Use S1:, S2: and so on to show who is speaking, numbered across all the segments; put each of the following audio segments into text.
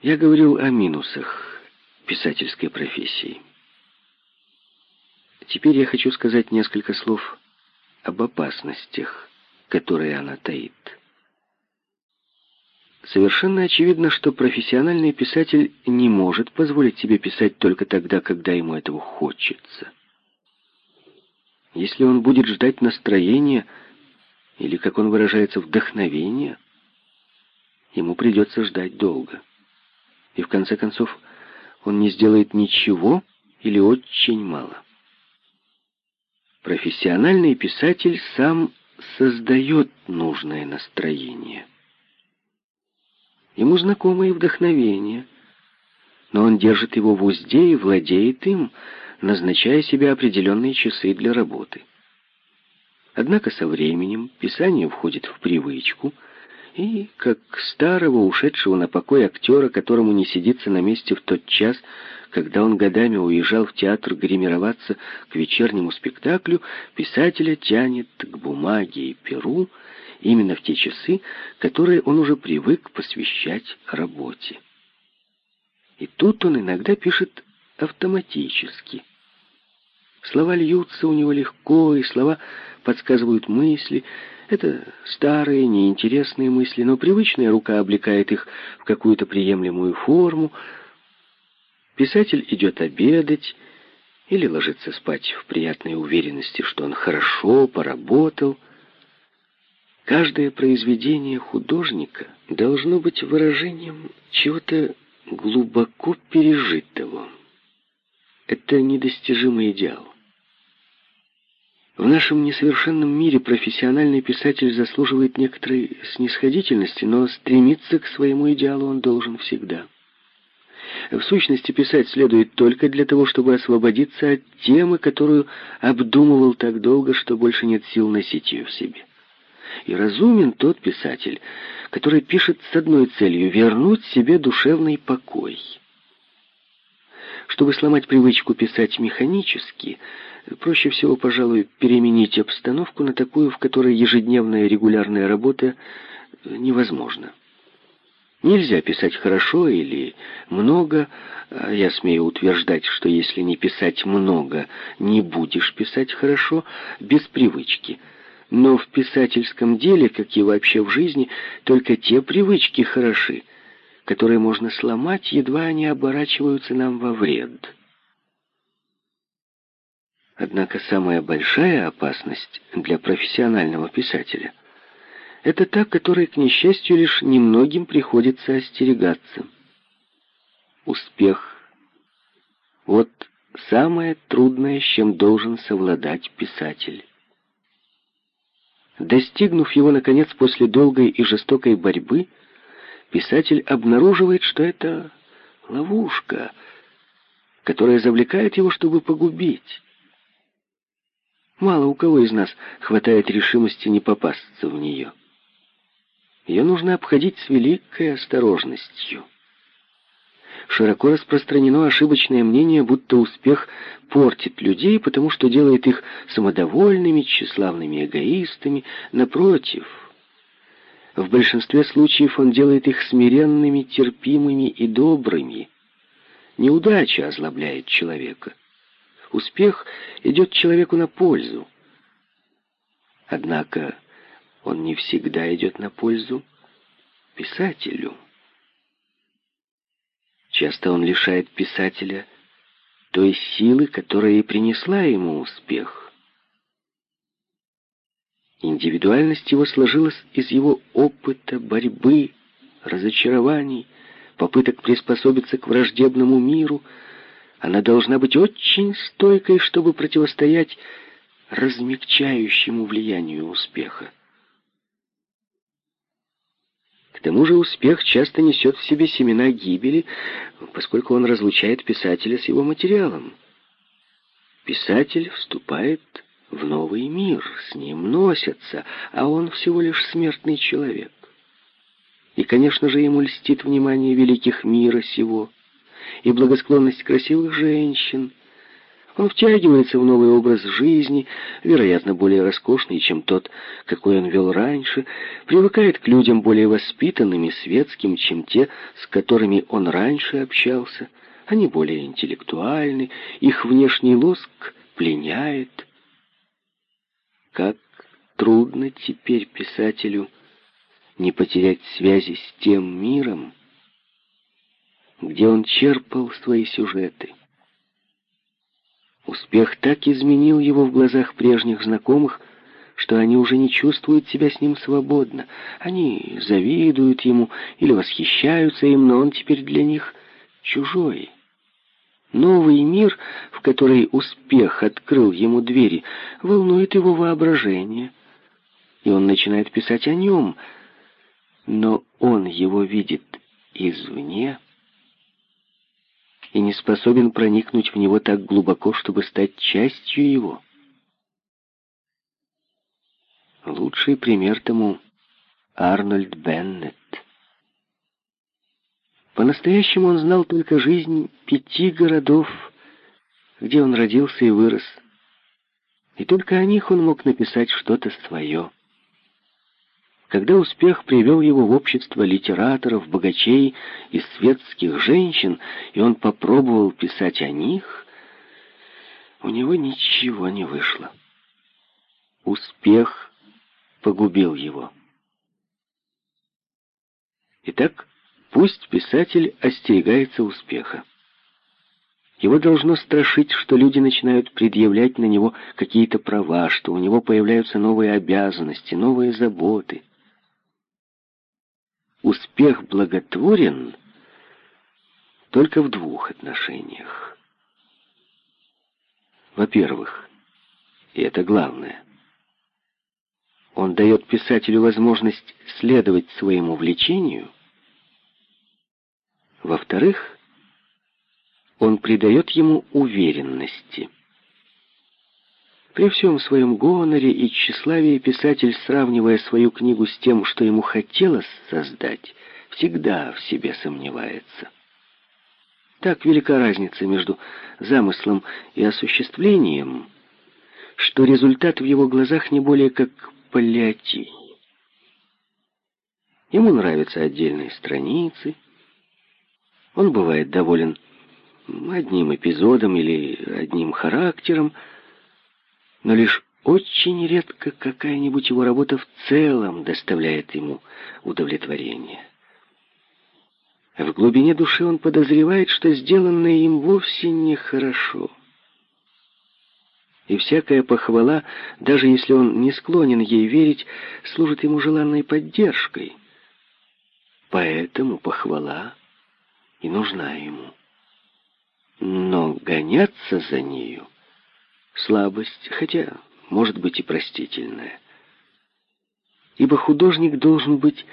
S1: Я говорил о минусах писательской профессии. Теперь я хочу сказать несколько слов об опасностях, которые она таит. Совершенно очевидно, что профессиональный писатель не может позволить себе писать только тогда, когда ему этого хочется. Если он будет ждать настроения, или, как он выражается, вдохновения, ему придется ждать долго. И в конце концов он не сделает ничего или очень мало. Профессиональный писатель сам создает нужное настроение. Ему знакомо и вдохновение, но он держит его в узде и владеет им, назначая себе определенные часы для работы. Однако со временем писание входит в привычку, и, как старого, ушедшего на покой актера, которому не сидится на месте в тот час, когда он годами уезжал в театр гримироваться к вечернему спектаклю, писателя тянет к бумаге и перу именно в те часы, которые он уже привык посвящать работе. И тут он иногда пишет автоматически. Слова льются у него легко, и слова подсказывают мысли. Это старые, неинтересные мысли, но привычная рука облекает их в какую-то приемлемую форму. Писатель идет обедать или ложится спать в приятной уверенности, что он хорошо поработал. Каждое произведение художника должно быть выражением чего-то глубоко пережитого. Это недостижимый идеал. В нашем несовершенном мире профессиональный писатель заслуживает некоторой снисходительности, но стремиться к своему идеалу он должен всегда. В сущности, писать следует только для того, чтобы освободиться от темы, которую обдумывал так долго, что больше нет сил носить ее в себе. И разумен тот писатель, который пишет с одной целью — вернуть себе душевный покой. Чтобы сломать привычку писать механически — Проще всего, пожалуй, переменить обстановку на такую, в которой ежедневная регулярная работа невозможна. Нельзя писать хорошо или много, а я смею утверждать, что если не писать много, не будешь писать хорошо, без привычки. Но в писательском деле, как и вообще в жизни, только те привычки хороши, которые можно сломать, едва они оборачиваются нам во вред. Однако самая большая опасность для профессионального писателя — это та, которой, к несчастью, лишь немногим приходится остерегаться. Успех. Вот самое трудное, с чем должен совладать писатель. Достигнув его, наконец, после долгой и жестокой борьбы, писатель обнаруживает, что это ловушка, которая завлекает его, чтобы погубить. Мало у кого из нас хватает решимости не попасться в нее. Ее нужно обходить с великой осторожностью. Широко распространено ошибочное мнение, будто успех портит людей, потому что делает их самодовольными, тщеславными эгоистами. Напротив, в большинстве случаев он делает их смиренными, терпимыми и добрыми. Неудача озлобляет человека. Успех идет человеку на пользу. Однако он не всегда идет на пользу писателю. Часто он лишает писателя той силы, которая и принесла ему успех. Индивидуальность его сложилась из его опыта, борьбы, разочарований, попыток приспособиться к враждебному миру — она должна быть очень стойкой, чтобы противостоять размягчающему влиянию успеха. К тому же успех часто несет в себе семена гибели, поскольку он разлучает писателя с его материалом. Писатель вступает в новый мир, с ним носятся, а он всего лишь смертный человек. И, конечно же, ему льстит внимание великих мира сего – и благосклонность красивых женщин. Он втягивается в новый образ жизни, вероятно, более роскошный, чем тот, какой он вел раньше, привыкает к людям более воспитанным и светским, чем те, с которыми он раньше общался. Они более интеллектуальны, их внешний лоск пленяет. Как трудно теперь писателю не потерять связи с тем миром, где он черпал свои сюжеты. Успех так изменил его в глазах прежних знакомых, что они уже не чувствуют себя с ним свободно. Они завидуют ему или восхищаются им, но он теперь для них чужой. Новый мир, в который успех открыл ему двери, волнует его воображение. И он начинает писать о нем, но он его видит извне и не способен проникнуть в него так глубоко, чтобы стать частью его. Лучший пример тому Арнольд Беннет. По-настоящему он знал только жизнь пяти городов, где он родился и вырос. И только о них он мог написать что-то свое. Когда успех привел его в общество литераторов, богачей и светских женщин, и он попробовал писать о них, у него ничего не вышло. Успех погубил его. Итак, пусть писатель остерегается успеха. Его должно страшить, что люди начинают предъявлять на него какие-то права, что у него появляются новые обязанности, новые заботы успех благотворен только в двух отношениях. Во-первых, и это главное, он дает писателю возможность следовать своему влечению. Во-вторых, он придает ему уверенности – при всем своем гоноре и тщеславии писатель, сравнивая свою книгу с тем, что ему хотелось создать, всегда в себе сомневается. Так велика разница между замыслом и осуществлением, что результат в его глазах не более как паллиатив. Ему нравятся отдельные страницы, он бывает доволен одним эпизодом или одним характером, но лишь очень редко какая-нибудь его работа в целом доставляет ему удовлетворение. В глубине души он подозревает, что сделанное им вовсе нехорошо. И всякая похвала, даже если он не склонен ей верить, служит ему желанной поддержкой. Поэтому похвала и нужна ему. Но гоняться за нею слабость, хотя, может быть, и простительная. Ибо художник должен быть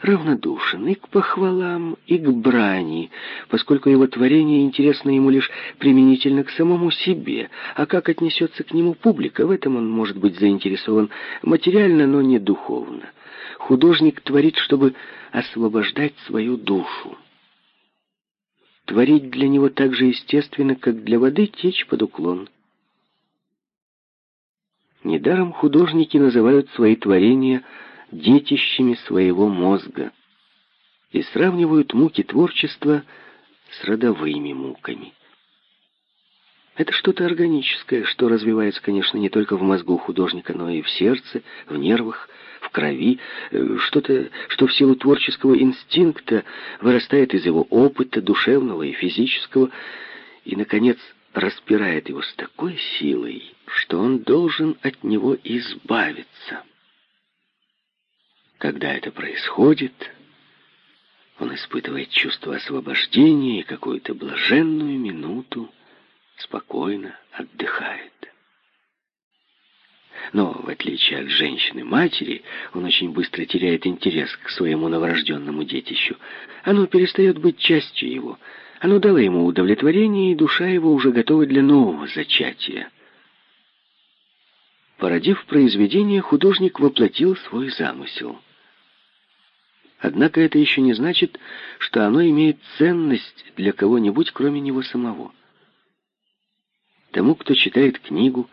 S1: равнодушен и к похвалам, и к брани, поскольку его творение интересно ему лишь применительно к самому себе, а как отнесется к нему публика, в этом он может быть заинтересован материально, но не духовно. Художник творит, чтобы освобождать свою душу. Творить для него так же естественно, как для воды течь под уклон. Недаром художники называют свои творения детищами своего мозга и сравнивают муки творчества с родовыми муками. Это что-то органическое, что развивается, конечно, не только в мозгу художника, но и в сердце, в нервах, в крови, э, что-то, что в силу творческого инстинкта вырастает из его опыта, душевного и физического, и, наконец, распирает его с такой силой, что он должен от него избавиться. Когда это происходит, он испытывает чувство освобождения и какую-то блаженную минуту спокойно отдыхает. Но, в отличие от женщины-матери, он очень быстро теряет интерес к своему новорожденному детищу. Оно перестает быть частью его – оно дало ему удовлетворение, и душа его уже готова для нового зачатия. Породив произведение, художник воплотил свой замысел. Однако это еще не значит, что оно имеет ценность для кого-нибудь, кроме него самого. Тому, кто читает книгу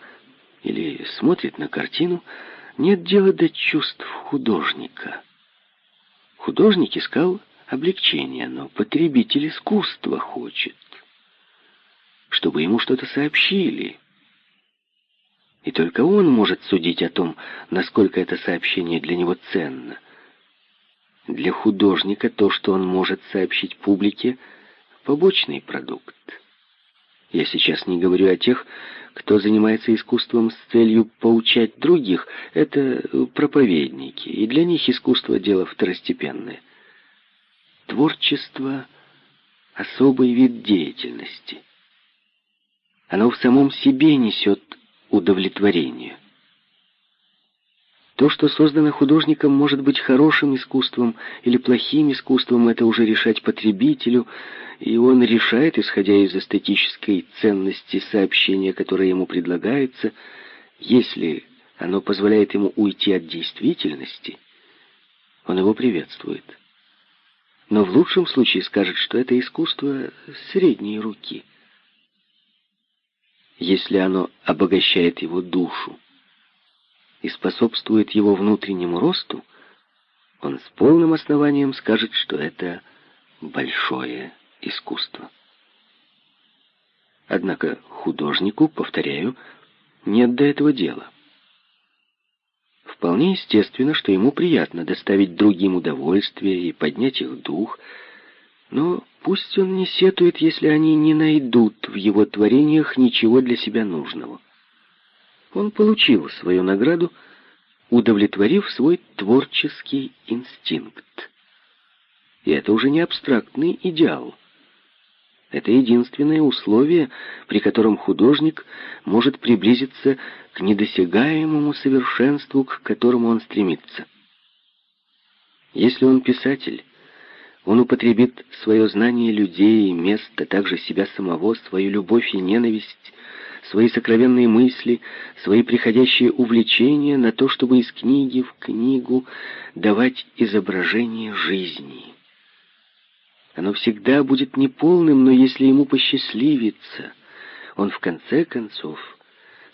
S1: или смотрит на картину, нет дела до чувств художника. Художник искал облегчения, но потребитель искусства хочет, чтобы ему что-то сообщили. И только он может судить о том, насколько это сообщение для него ценно. Для художника то, что он может сообщить публике, побочный продукт. Я сейчас не говорю о тех, кто занимается искусством с целью поучать других. Это проповедники, и для них искусство — дело второстепенное. Творчество — особый вид деятельности. Оно в самом себе несет удовлетворение. То, что создано художником, может быть хорошим искусством или плохим искусством, это уже решать потребителю, и он решает, исходя из эстетической ценности сообщения, которое ему предлагается, если оно позволяет ему уйти от действительности, он его приветствует. Но в лучшем случае скажет, что это искусство средней руки, если оно обогащает его душу и способствует его внутреннему росту, он с полным основанием скажет, что это большое искусство. Однако художнику, повторяю, нет до этого дела. Вполне естественно, что ему приятно доставить другим удовольствие и поднять их дух, но пусть он не сетует, если они не найдут в его творениях ничего для себя нужного. Он получил свою награду, удовлетворив свой творческий инстинкт. И это уже не абстрактный идеал. Это единственное условие, при котором художник может приблизиться к недосягаемому совершенству, к которому он стремится. Если он писатель, он употребит свое знание людей и мест, а также себя самого, свою любовь и ненависть свои сокровенные мысли, свои приходящие увлечения на то, чтобы из книги в книгу давать изображение жизни. Оно всегда будет неполным, но если ему посчастливится, он в конце концов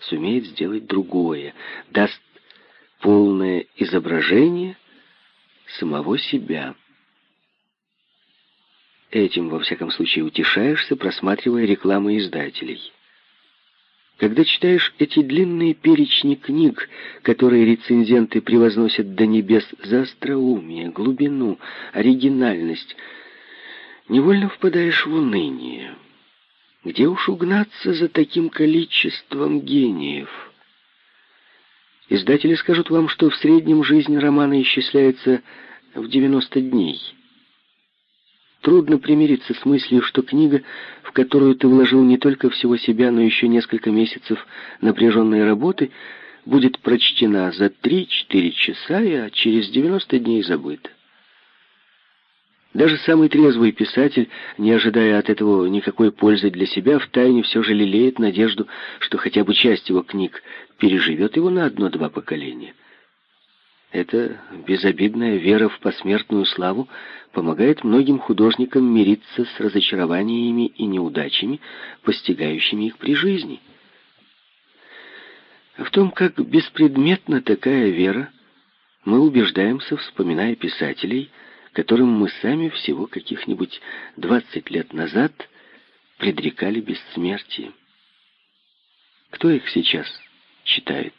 S1: сумеет сделать другое, даст полное изображение самого себя. Этим, во всяком случае, утешаешься, просматривая рекламы издателей. Когда читаешь эти длинные перечни книг, которые рецензенты превозносят до небес за остроумие, глубину, оригинальность, невольно впадаешь в уныние. Где уж угнаться за таким количеством гениев? Издатели скажут вам, что в среднем жизнь романа исчисляется в 90 дней. Трудно примириться с мыслью, что книга, в которую ты вложил не только всего себя, но еще несколько месяцев напряженной работы, будет прочтена за 3-4 часа, а через 90 дней забыта. Даже самый трезвый писатель, не ожидая от этого никакой пользы для себя, втайне все же лелеет надежду, что хотя бы часть его книг переживет его на одно-два поколения. Эта безобидная вера в посмертную славу помогает многим художникам мириться с разочарованиями и неудачами, постигающими их при жизни. В том, как беспредметна такая вера, мы убеждаемся, вспоминая писателей, которым мы сами всего каких-нибудь 20 лет назад предрекали бессмертие. Кто их сейчас читает?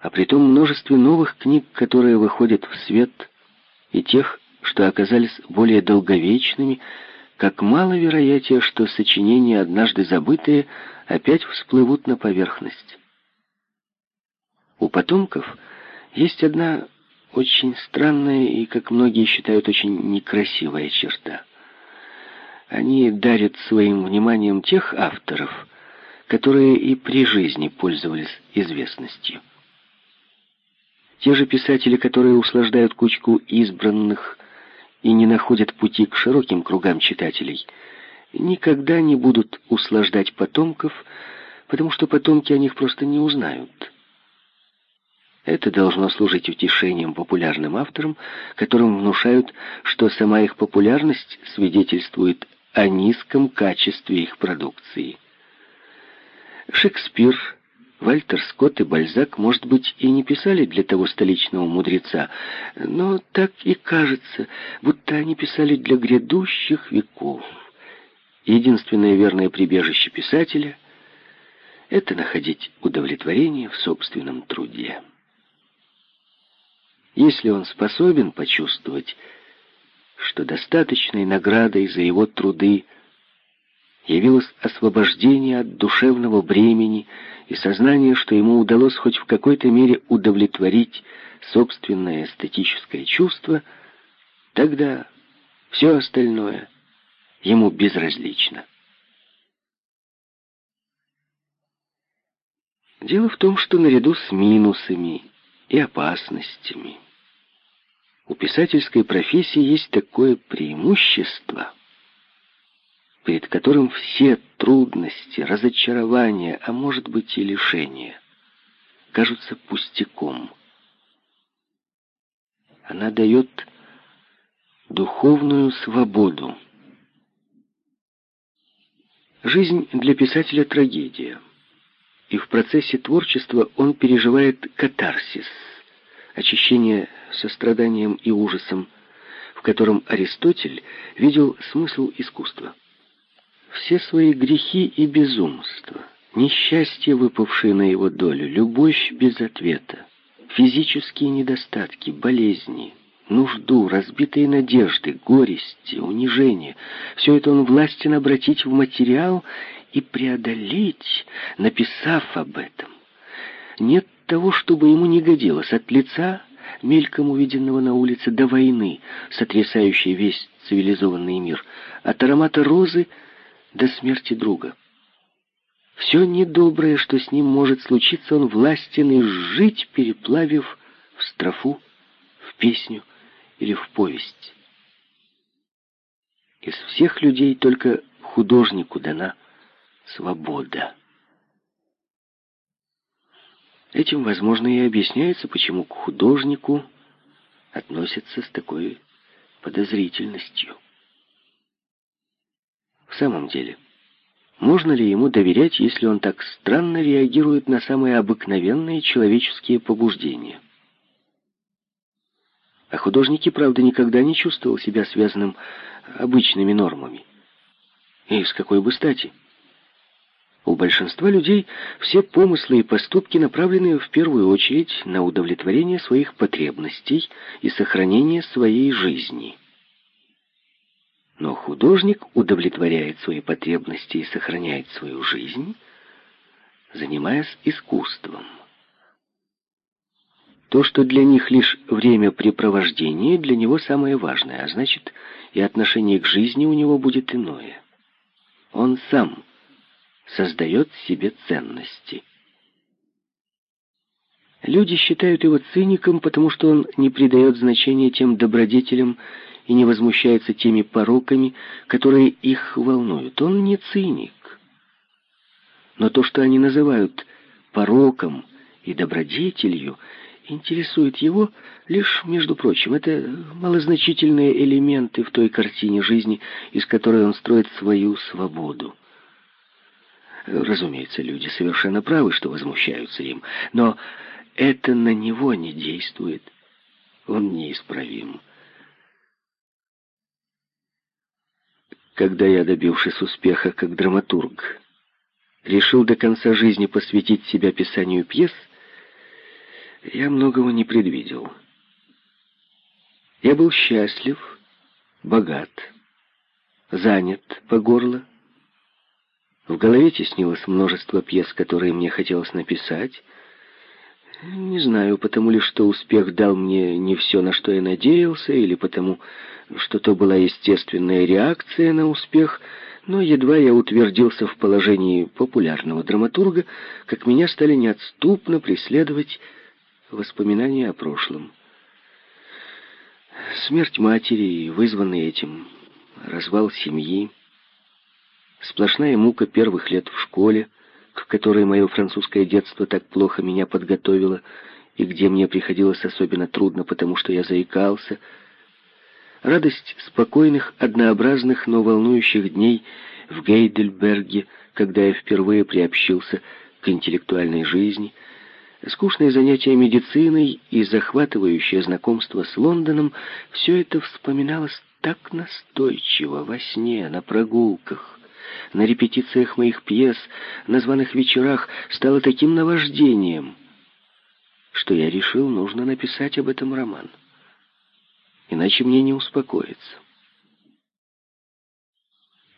S1: А при том множестве новых книг, которые выходят в свет, и тех, что оказались более долговечными, как мало вероятия, что сочинения, однажды забытые, опять всплывут на поверхность. У потомков есть одна очень странная и, как многие считают, очень некрасивая черта. Они дарят своим вниманием тех авторов, которые и при жизни пользовались известностью. Те же писатели, которые услаждают кучку избранных и не находят пути к широким кругам читателей, никогда не будут услаждать потомков, потому что потомки о них просто не узнают. Это должно служить утешением популярным авторам, которым внушают, что сама их популярность свидетельствует о низком качестве их продукции. Шекспир, Вальтер Скотт и Бальзак, может быть, и не писали для того столичного мудреца, но так и кажется, будто они писали для грядущих веков. Единственное верное прибежище писателя — это находить удовлетворение в собственном труде. Если он способен почувствовать, что достаточной наградой за его труды явилось освобождение от душевного бремени и сознание, что ему удалось хоть в какой-то мере удовлетворить собственное эстетическое чувство, тогда все остальное ему безразлично. Дело в том, что наряду с минусами и опасностями у писательской профессии есть такое преимущество, перед которым все трудности, разочарования, а может быть и лишения, кажутся пустяком. Она дает духовную свободу. Жизнь для писателя — трагедия, и в процессе творчества он переживает катарсис, очищение состраданием и ужасом, в котором Аристотель видел смысл искусства. Все свои грехи и безумства, несчастья, выпавшие на его долю, любовь без ответа, физические недостатки, болезни, нужду, разбитые надежды, горести, унижение, все это он властен обратить в материал и преодолеть, написав об этом. Нет того, чтобы ему не годилось, от лица мельком увиденного на улице до войны, сотрясающей весь цивилизованный мир, от аромата розы до смерти друга. Все недоброе, что с ним может случиться, он властен и жить, переплавив в строфу, в песню или в повесть. Из всех людей только художнику дана свобода. Этим, возможно, и объясняется, почему к художнику относятся с такой подозрительностью. В самом деле, можно ли ему доверять, если он так странно реагирует на самые обыкновенные человеческие побуждения? А художники, правда, никогда не чувствовал себя связанным обычными нормами. И с какой бы стати? У большинства людей все помыслы и поступки направлены в первую очередь на удовлетворение своих потребностей и сохранение своей жизни. Но художник удовлетворяет свои потребности и сохраняет свою жизнь, занимаясь искусством. То, что для них лишь времяпрепровождение, для него самое важное, а значит, и отношение к жизни у него будет иное. Он сам создает себе ценности. Люди считают его циником, потому что он не придает значения тем добродетелям и не возмущается теми пороками, которые их волнуют. Он не циник. Но то, что они называют пороком и добродетелью, интересует его лишь, между прочим, это малозначительные элементы в той картине жизни, из которой он строит свою свободу. Разумеется, люди совершенно правы, что возмущаются им, но это на него не действует. Он неисправим. Когда я, добившись успеха как драматург, решил до конца жизни посвятить себя писанию пьес, я многого не предвидел. Я был счастлив, богат, занят по горло, в голове теснилось множество пьес, которые мне хотелось написать. Не знаю, потому ли, что успех дал мне не все, на что я надеялся, или потому, что то была естественная реакция на успех, но едва я утвердился в положении популярного драматурга, как меня стали неотступно преследовать воспоминания о прошлом. Смерть матери, вызванный этим, развал семьи, Сплошная мука первых лет в школе, к которой мое французское детство так плохо меня подготовило, и где мне приходилось особенно трудно, потому что я заикался. радость спокойных, однообразных, но волнующих дней в Гейдельберге, когда я впервые приобщился к интеллектуальной жизни, скучные занятия медициной и захватывающее знакомство с Лондоном, все это вспоминалось так настойчиво во сне, на прогулках, на репетициях моих пьес, на званых вечерах, стало таким наваждением, что я решил, нужно написать об этом роман. Иначе мне не успокоиться.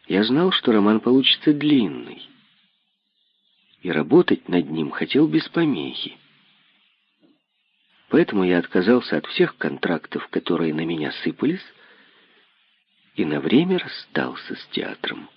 S1: Я знал, что роман получится длинный, и работать над ним хотел без помехи. Поэтому я отказался от всех контрактов, которые на меня сыпались, и на время расстался с театром.